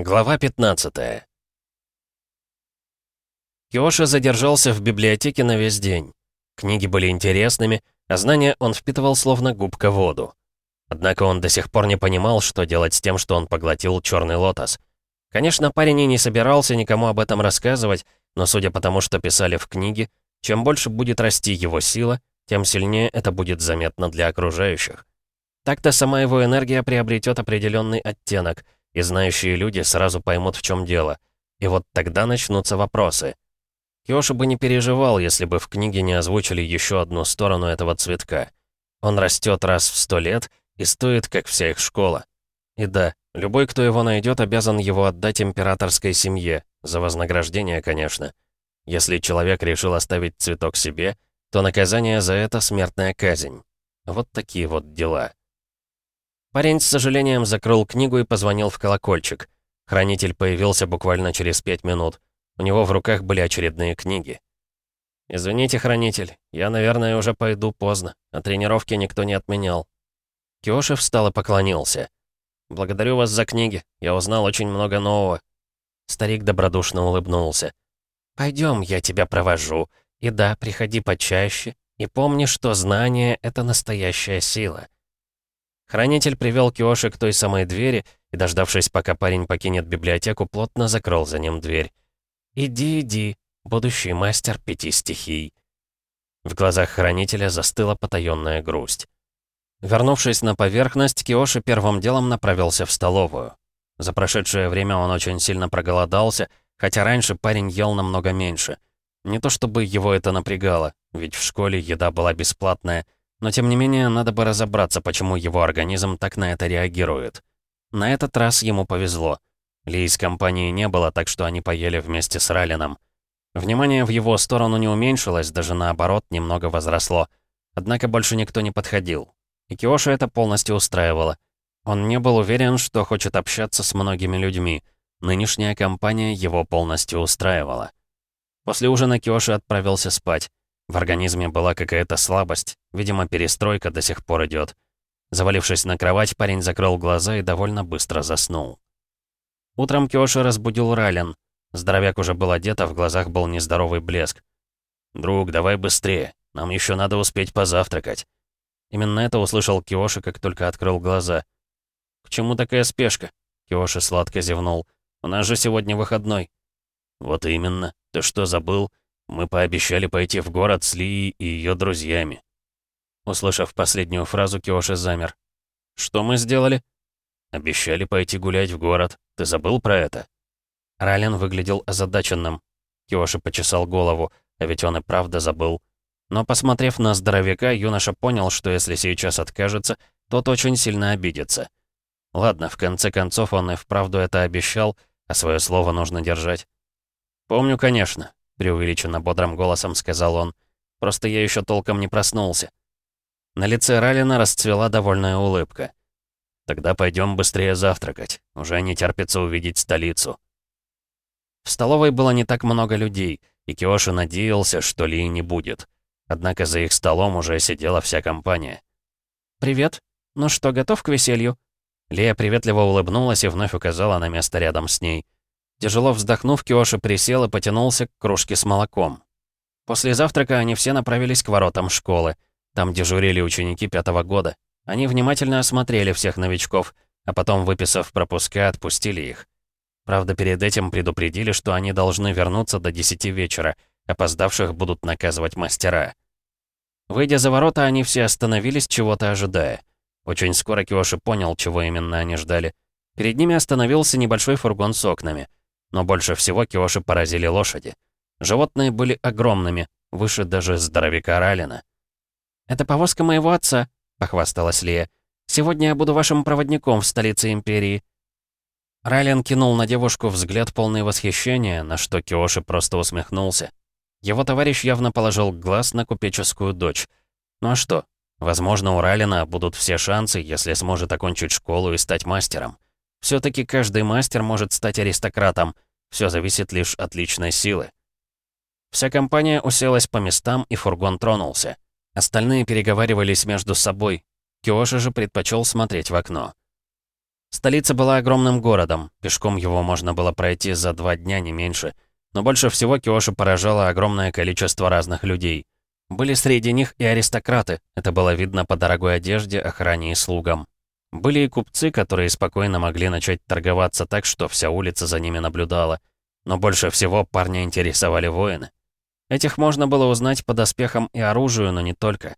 Глава 15 Киоши задержался в библиотеке на весь день. Книги были интересными, а знания он впитывал словно губка воду. Однако он до сих пор не понимал, что делать с тем, что он поглотил черный лотос. Конечно, парень и не собирался никому об этом рассказывать, но судя по тому, что писали в книге, чем больше будет расти его сила, тем сильнее это будет заметно для окружающих. Так-то сама его энергия приобретет определенный оттенок — и знающие люди сразу поймут, в чем дело. И вот тогда начнутся вопросы. Киоши бы не переживал, если бы в книге не озвучили еще одну сторону этого цветка. Он растет раз в сто лет и стоит, как вся их школа. И да, любой, кто его найдет, обязан его отдать императорской семье, за вознаграждение, конечно. Если человек решил оставить цветок себе, то наказание за это смертная казнь. Вот такие вот дела. Парень с сожалением закрыл книгу и позвонил в колокольчик. Хранитель появился буквально через пять минут. У него в руках были очередные книги. «Извините, хранитель, я, наверное, уже пойду поздно, а тренировки никто не отменял». Киоши встал и поклонился. «Благодарю вас за книги, я узнал очень много нового». Старик добродушно улыбнулся. «Пойдем, я тебя провожу. И да, приходи почаще. И помни, что знание — это настоящая сила». Хранитель привел Киоши к той самой двери и, дождавшись, пока парень покинет библиотеку, плотно закрыл за ним дверь. «Иди, иди, будущий мастер пяти стихий». В глазах хранителя застыла потаённая грусть. Вернувшись на поверхность, Киоши первым делом направился в столовую. За прошедшее время он очень сильно проголодался, хотя раньше парень ел намного меньше. Не то чтобы его это напрягало, ведь в школе еда была бесплатная — но тем не менее, надо бы разобраться, почему его организм так на это реагирует. На этот раз ему повезло. Ли из компании не было, так что они поели вместе с Ралином. Внимание в его сторону не уменьшилось, даже наоборот, немного возросло. Однако больше никто не подходил. И Киоши это полностью устраивало. Он не был уверен, что хочет общаться с многими людьми. Нынешняя компания его полностью устраивала. После ужина Киоши отправился спать. В организме была какая-то слабость. Видимо, перестройка до сих пор идет. Завалившись на кровать, парень закрыл глаза и довольно быстро заснул. Утром Киоши разбудил Рален. Здоровяк уже был одет, а в глазах был нездоровый блеск. «Друг, давай быстрее. Нам еще надо успеть позавтракать». Именно это услышал Киоши, как только открыл глаза. «К чему такая спешка?» Киоши сладко зевнул. «У нас же сегодня выходной». «Вот именно. Ты что, забыл? Мы пообещали пойти в город с Лией и ее друзьями». Услышав последнюю фразу, Киоши замер. «Что мы сделали?» «Обещали пойти гулять в город. Ты забыл про это?» Рален выглядел озадаченным. Киоши почесал голову, а ведь он и правда забыл. Но, посмотрев на здоровяка, юноша понял, что если сейчас откажется, тот очень сильно обидится. Ладно, в конце концов, он и вправду это обещал, а свое слово нужно держать. «Помню, конечно преувеличенно бодрым голосом сказал он. «Просто я еще толком не проснулся». На лице Ралина расцвела довольная улыбка. «Тогда пойдем быстрее завтракать. Уже не терпится увидеть столицу». В столовой было не так много людей, и Киоши надеялся, что Ли не будет. Однако за их столом уже сидела вся компания. «Привет. Ну что, готов к веселью?» Лия приветливо улыбнулась и вновь указала на место рядом с ней. Тяжело вздохнув, Киоши присел и потянулся к кружке с молоком. После завтрака они все направились к воротам школы. Там дежурили ученики пятого года. Они внимательно осмотрели всех новичков, а потом, выписав пропуска, отпустили их. Правда, перед этим предупредили, что они должны вернуться до 10 вечера, опоздавших будут наказывать мастера. Выйдя за ворота, они все остановились, чего-то ожидая. Очень скоро Киоши понял, чего именно они ждали. Перед ними остановился небольшой фургон с окнами. Но больше всего Киоши поразили лошади. Животные были огромными, выше даже здоровяка Ралина. «Это повозка моего отца», — похвасталась Лия. «Сегодня я буду вашим проводником в столице Империи». Райлен кинул на девушку взгляд полный восхищения, на что Киоши просто усмехнулся. Его товарищ явно положил глаз на купеческую дочь. Ну а что? Возможно, у Райлена будут все шансы, если сможет окончить школу и стать мастером. Все-таки каждый мастер может стать аристократом. Все зависит лишь от личной силы. Вся компания уселась по местам, и фургон тронулся. Остальные переговаривались между собой. Киоши же предпочел смотреть в окно. Столица была огромным городом, пешком его можно было пройти за два дня, не меньше. Но больше всего Киоши поражало огромное количество разных людей. Были среди них и аристократы, это было видно по дорогой одежде, охране и слугам. Были и купцы, которые спокойно могли начать торговаться так, что вся улица за ними наблюдала. Но больше всего парня интересовали воины. Этих можно было узнать по доспехам и оружию, но не только.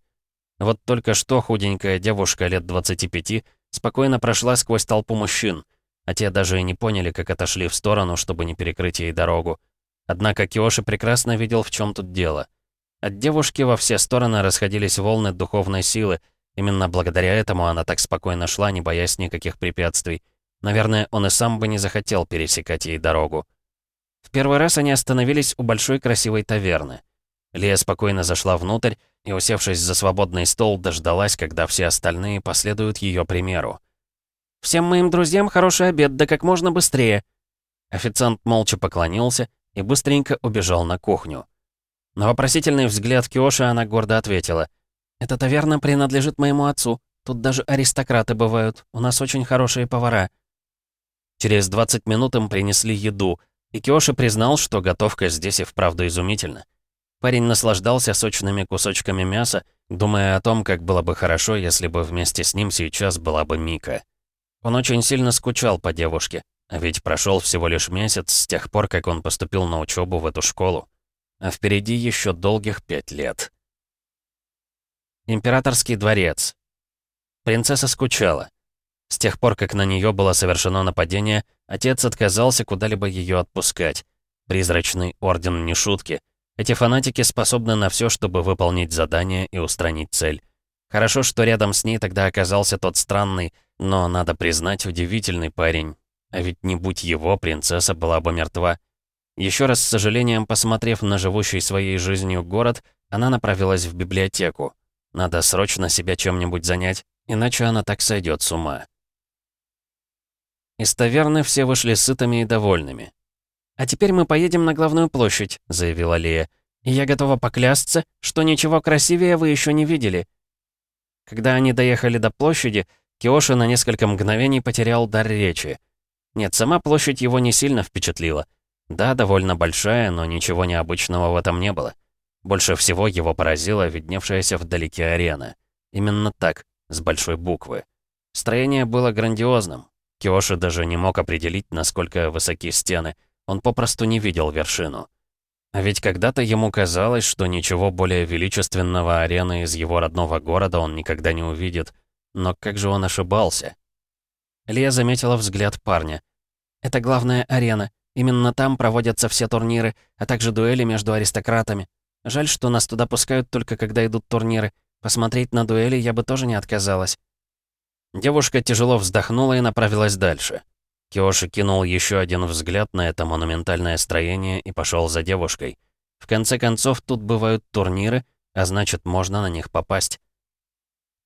Вот только что худенькая девушка лет 25 спокойно прошла сквозь толпу мужчин, а те даже и не поняли, как отошли в сторону, чтобы не перекрыть ей дорогу. Однако Киоши прекрасно видел, в чем тут дело. От девушки во все стороны расходились волны духовной силы, именно благодаря этому она так спокойно шла, не боясь никаких препятствий. Наверное, он и сам бы не захотел пересекать ей дорогу. В первый раз они остановились у большой красивой таверны. Лия спокойно зашла внутрь и, усевшись за свободный стол, дождалась, когда все остальные последуют ее примеру. «Всем моим друзьям хороший обед, да как можно быстрее!» Официант молча поклонился и быстренько убежал на кухню. На вопросительный взгляд Киоши она гордо ответила. «Эта таверна принадлежит моему отцу. Тут даже аристократы бывают. У нас очень хорошие повара». Через 20 минут им принесли еду, и Киоши признал, что готовка здесь и вправду изумительна. Парень наслаждался сочными кусочками мяса, думая о том, как было бы хорошо, если бы вместе с ним сейчас была бы Мика. Он очень сильно скучал по девушке, а ведь прошел всего лишь месяц с тех пор, как он поступил на учебу в эту школу. А впереди еще долгих пять лет. Императорский дворец. Принцесса скучала. С тех пор, как на нее было совершено нападение, отец отказался куда-либо ее отпускать. Призрачный орден не шутки — эти фанатики способны на все, чтобы выполнить задание и устранить цель. Хорошо, что рядом с ней тогда оказался тот странный, но, надо признать, удивительный парень. А ведь не будь его, принцесса была бы мертва. Еще раз с сожалением посмотрев на живущий своей жизнью город, она направилась в библиотеку. Надо срочно себя чем-нибудь занять, иначе она так сойдет с ума. Из таверны все вышли сытыми и довольными. «А теперь мы поедем на главную площадь», — заявила Лия. «И я готова поклясться, что ничего красивее вы еще не видели». Когда они доехали до площади, Киоши на несколько мгновений потерял дар речи. Нет, сама площадь его не сильно впечатлила. Да, довольно большая, но ничего необычного в этом не было. Больше всего его поразила видневшаяся вдалеке арена. Именно так, с большой буквы. Строение было грандиозным. Киоши даже не мог определить, насколько высоки стены — он попросту не видел вершину. А ведь когда-то ему казалось, что ничего более величественного арены из его родного города он никогда не увидит. Но как же он ошибался? Лия заметила взгляд парня. «Это главная арена. Именно там проводятся все турниры, а также дуэли между аристократами. Жаль, что нас туда пускают только когда идут турниры. Посмотреть на дуэли я бы тоже не отказалась». Девушка тяжело вздохнула и направилась дальше. Киоши кинул еще один взгляд на это монументальное строение и пошел за девушкой. В конце концов, тут бывают турниры, а значит, можно на них попасть.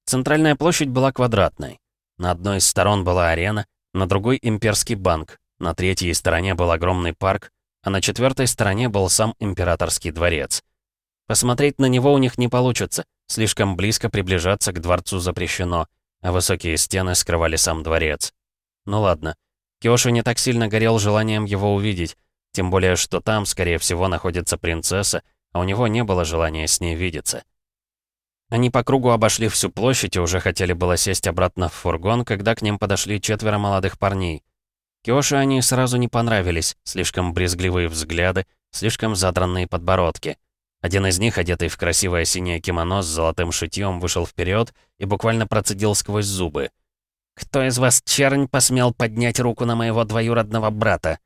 Центральная площадь была квадратной. На одной из сторон была арена, на другой — имперский банк, на третьей стороне был огромный парк, а на четвертой стороне был сам императорский дворец. Посмотреть на него у них не получится, слишком близко приближаться к дворцу запрещено, а высокие стены скрывали сам дворец. Ну ладно, Киоши не так сильно горел желанием его увидеть, тем более, что там, скорее всего, находится принцесса, а у него не было желания с ней видеться. Они по кругу обошли всю площадь и уже хотели было сесть обратно в фургон, когда к ним подошли четверо молодых парней. Киоши они сразу не понравились, слишком брезгливые взгляды, слишком задранные подбородки. Один из них, одетый в красивое синее кимоно с золотым шитьем, вышел вперед и буквально процедил сквозь зубы — «Кто из вас, чернь, посмел поднять руку на моего двоюродного брата?»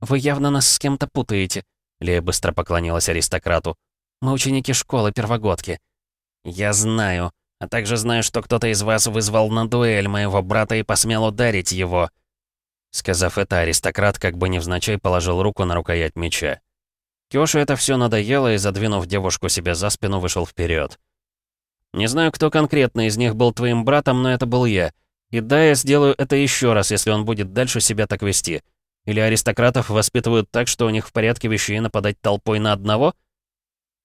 «Вы явно нас с кем-то путаете», — Лея быстро поклонилась аристократу. «Мы ученики школы, первогодки». «Я знаю. А также знаю, что кто-то из вас вызвал на дуэль моего брата и посмел ударить его». Сказав это, аристократ как бы невзначай положил руку на рукоять меча. Кёшу это все надоело и, задвинув девушку себе за спину, вышел вперед. «Не знаю, кто конкретно из них был твоим братом, но это был я. И да, я сделаю это еще раз, если он будет дальше себя так вести. Или аристократов воспитывают так, что у них в порядке вещей нападать толпой на одного?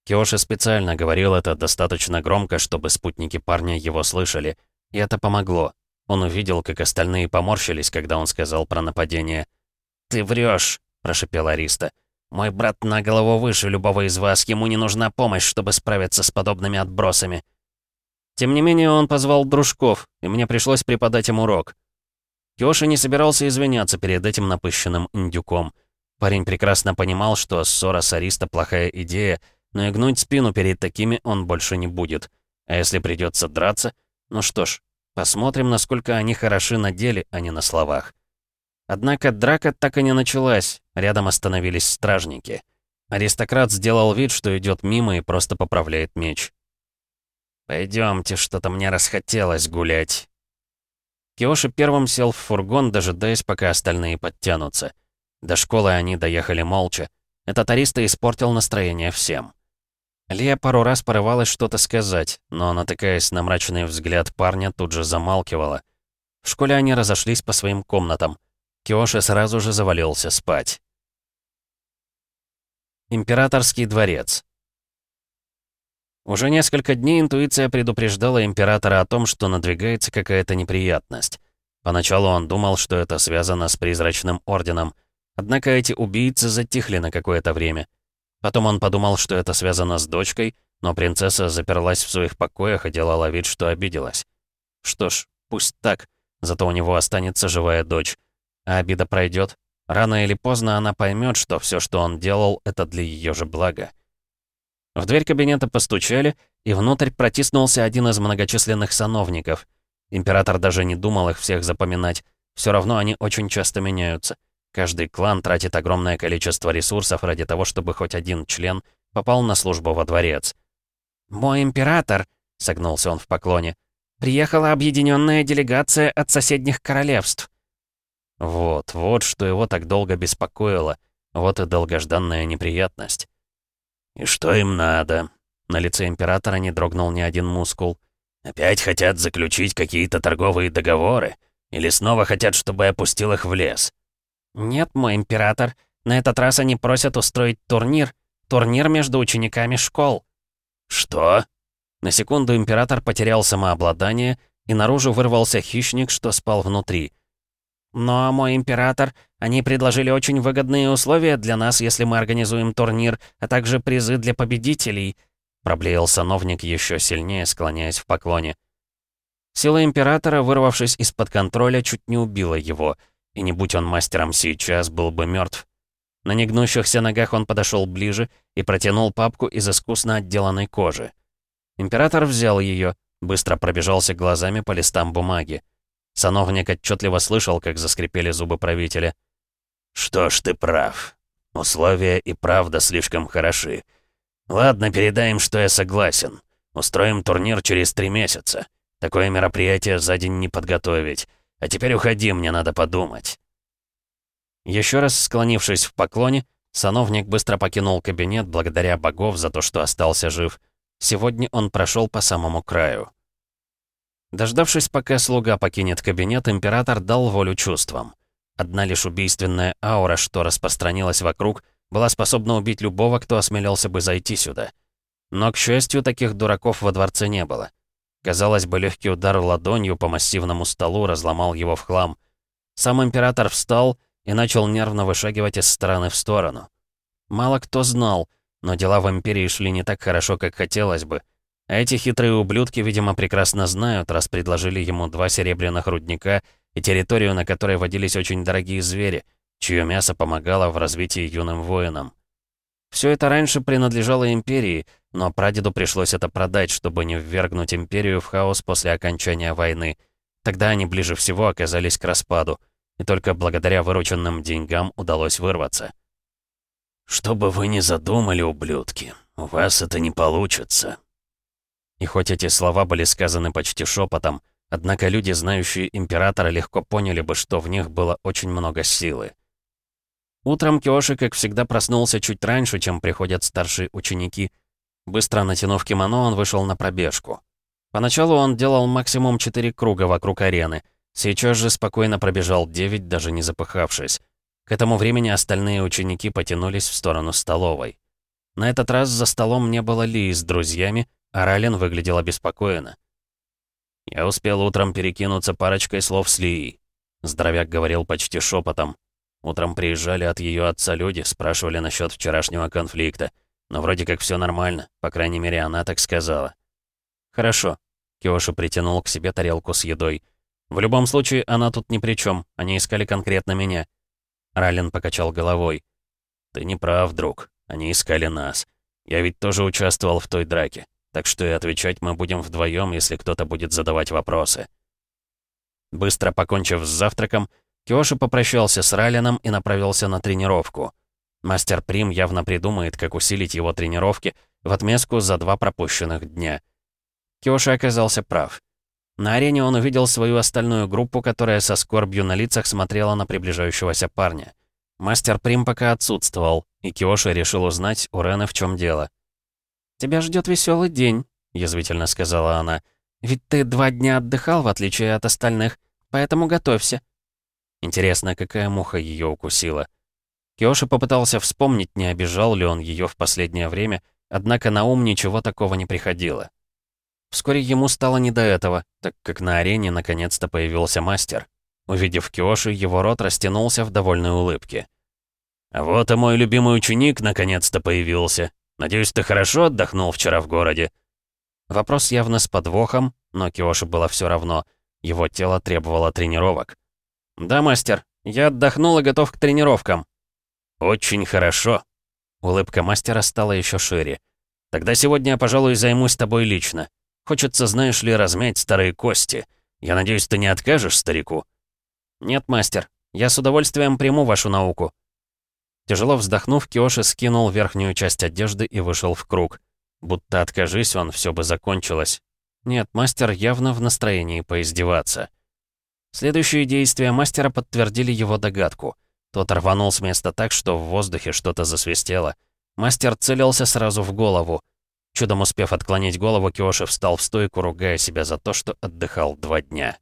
Киоши специально говорил это достаточно громко, чтобы спутники парня его слышали. И это помогло. Он увидел, как остальные поморщились, когда он сказал про нападение. «Ты врешь, прошипел Ариста. «Мой брат на голову выше любого из вас, ему не нужна помощь, чтобы справиться с подобными отбросами». Тем не менее, он позвал дружков, и мне пришлось преподать им урок. Киоши не собирался извиняться перед этим напыщенным индюком. Парень прекрасно понимал, что ссора с Ариста плохая идея, но и гнуть спину перед такими он больше не будет. А если придется драться, ну что ж, посмотрим, насколько они хороши на деле, а не на словах. Однако драка так и не началась, рядом остановились стражники. Аристократ сделал вид, что идет мимо и просто поправляет меч. Пойдемте, что-то мне расхотелось гулять». Киоши первым сел в фургон, дожидаясь, пока остальные подтянутся. До школы они доехали молча. Этот ариста испортил настроение всем. Лия пару раз порывалась что-то сказать, но, натыкаясь на мрачный взгляд парня, тут же замалкивала. В школе они разошлись по своим комнатам. Киоши сразу же завалился спать. Императорский дворец. Уже несколько дней интуиция предупреждала императора о том, что надвигается какая-то неприятность. Поначалу он думал, что это связано с призрачным орденом. Однако эти убийцы затихли на какое-то время. Потом он подумал, что это связано с дочкой, но принцесса заперлась в своих покоях и делала вид, что обиделась. Что ж, пусть так, зато у него останется живая дочь. А обида пройдет. Рано или поздно она поймет, что все, что он делал, это для ее же блага. В дверь кабинета постучали, и внутрь протиснулся один из многочисленных сановников. Император даже не думал их всех запоминать. Все равно они очень часто меняются. Каждый клан тратит огромное количество ресурсов ради того, чтобы хоть один член попал на службу во дворец. «Мой император», — согнулся он в поклоне, — «приехала объединенная делегация от соседних королевств». Вот, вот что его так долго беспокоило. Вот и долгожданная неприятность. «И что им надо?» На лице императора не дрогнул ни один мускул. «Опять хотят заключить какие-то торговые договоры? Или снова хотят, чтобы я опустил их в лес?» «Нет, мой император. На этот раз они просят устроить турнир. Турнир между учениками школ». «Что?» На секунду император потерял самообладание, и наружу вырвался хищник, что спал внутри. «Но, мой император, они предложили очень выгодные условия для нас, если мы организуем турнир, а также призы для победителей», проблеял сановник еще сильнее, склоняясь в поклоне. Сила императора, вырвавшись из-под контроля, чуть не убила его, и не будь он мастером сейчас, был бы мертв. На негнущихся ногах он подошел ближе и протянул папку из искусно отделанной кожи. Император взял ее, быстро пробежался глазами по листам бумаги. Сановник отчетливо слышал, как заскрипели зубы правителя. «Что ж, ты прав. Условия и правда слишком хороши. Ладно, передай что я согласен. Устроим турнир через три месяца. Такое мероприятие за день не подготовить. А теперь уходи, мне надо подумать». Еще раз склонившись в поклоне, сановник быстро покинул кабинет благодаря богов за то, что остался жив. Сегодня он прошел по самому краю. Дождавшись, пока слуга покинет кабинет, император дал волю чувствам. Одна лишь убийственная аура, что распространилась вокруг, была способна убить любого, кто осмелился бы зайти сюда. Но, к счастью, таких дураков во дворце не было. Казалось бы, легкий удар ладонью по массивному столу разломал его в хлам. Сам император встал и начал нервно вышагивать из стороны в сторону. Мало кто знал, но дела в Империи шли не так хорошо, как хотелось бы — а эти хитрые ублюдки, видимо, прекрасно знают, раз предложили ему два серебряных рудника и территорию, на которой водились очень дорогие звери, чье мясо помогало в развитии юным воинам. Все это раньше принадлежало Империи, но прадеду пришлось это продать, чтобы не ввергнуть Империю в хаос после окончания войны. Тогда они ближе всего оказались к распаду, и только благодаря вырученным деньгам удалось вырваться. «Что бы вы ни задумали, ублюдки, у вас это не получится», и хоть эти слова были сказаны почти шепотом, однако люди, знающие императора, легко поняли бы, что в них было очень много силы. Утром Киоши, как всегда, проснулся чуть раньше, чем приходят старшие ученики. Быстро натянув кимоно, он вышел на пробежку. Поначалу он делал максимум 4 круга вокруг арены. Сейчас же спокойно пробежал 9, даже не запыхавшись. К этому времени остальные ученики потянулись в сторону столовой. На этот раз за столом не было Ли с друзьями, а Рален выглядел обеспокоенно. Я успел утром перекинуться парочкой слов с Лией. Здоровяк говорил почти шепотом. Утром приезжали от ее отца люди, спрашивали насчет вчерашнего конфликта. Но вроде как все нормально, по крайней мере, она так сказала. «Хорошо». Киоши притянул к себе тарелку с едой. «В любом случае, она тут ни при чем. Они искали конкретно меня». Раллин покачал головой. «Ты не прав, друг. Они искали нас. Я ведь тоже участвовал в той драке. Так что и отвечать мы будем вдвоем, если кто-то будет задавать вопросы». Быстро покончив с завтраком, Киоши попрощался с Ралином и направился на тренировку. Мастер Прим явно придумает, как усилить его тренировки в отместку за два пропущенных дня. Киоши оказался прав. На арене он увидел свою остальную группу, которая со скорбью на лицах смотрела на приближающегося парня. Мастер Прим пока отсутствовал, и Киоши решил узнать у Рены, в чем дело. «Тебя ждет веселый день», — язвительно сказала она. «Ведь ты два дня отдыхал, в отличие от остальных, поэтому готовься». Интересно, какая муха ее укусила. Киоши попытался вспомнить, не обижал ли он ее в последнее время, однако на ум ничего такого не приходило. Вскоре ему стало не до этого, так как на арене наконец-то появился мастер. Увидев Киоши, его рот растянулся в довольной улыбке. «А вот и мой любимый ученик наконец-то появился. Надеюсь, ты хорошо отдохнул вчера в городе?» Вопрос явно с подвохом, но Киоши было все равно. Его тело требовало тренировок. «Да, мастер, я отдохнул и готов к тренировкам». «Очень хорошо». Улыбка мастера стала еще шире. «Тогда сегодня я, пожалуй, займусь тобой лично. Хочется, знаешь ли, размять старые кости. Я надеюсь, ты не откажешь старику?» «Нет, мастер, я с удовольствием приму вашу науку». Тяжело вздохнув, Киоши скинул верхнюю часть одежды и вышел в круг. Будто откажись он, все бы закончилось. Нет, мастер явно в настроении поиздеваться. Следующие действия мастера подтвердили его догадку. Тот рванул с места так, что в воздухе что-то засвистело. Мастер целился сразу в голову. Чудом успев отклонить голову, Киоши встал в стойку, ругая себя за то, что отдыхал два дня.